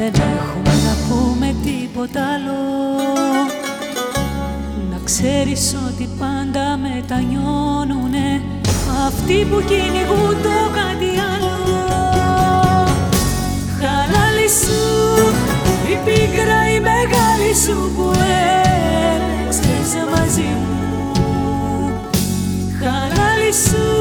Δεν έχουμε να πούμε τίποτα άλλο. Να ξέρεις ότι πάντα μετανιώνουνε Αυτοί που κυνηγούν το κάτι άλλο. Χαλάλη σου, η η μεγάλη σου που έλεξες μαζί μου. Χαλάλη σου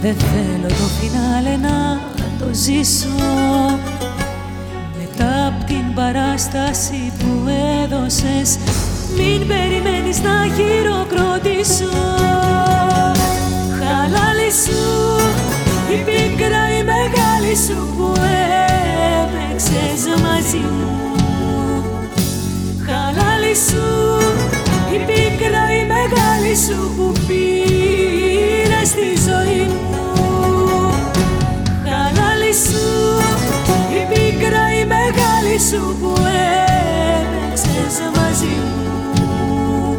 Δεν θέλω το φινάλε να το ζήσω. Μετά απ' την παράσταση που έδωσες Μην περιμένεις να χειροκροτήσω. Χαλάλη σου, η πίκρα η μεγάλη σου που έπαιξες μαζί μου. Χαλάλη σου, η πίκρα η μεγάλη σου που σου που έπαιξες μαζί μου.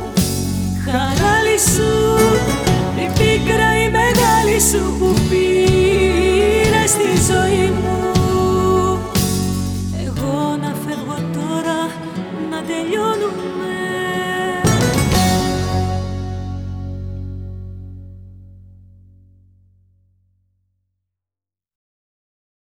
Χαλάλη σου, η πίκρα η μεγάλη σου που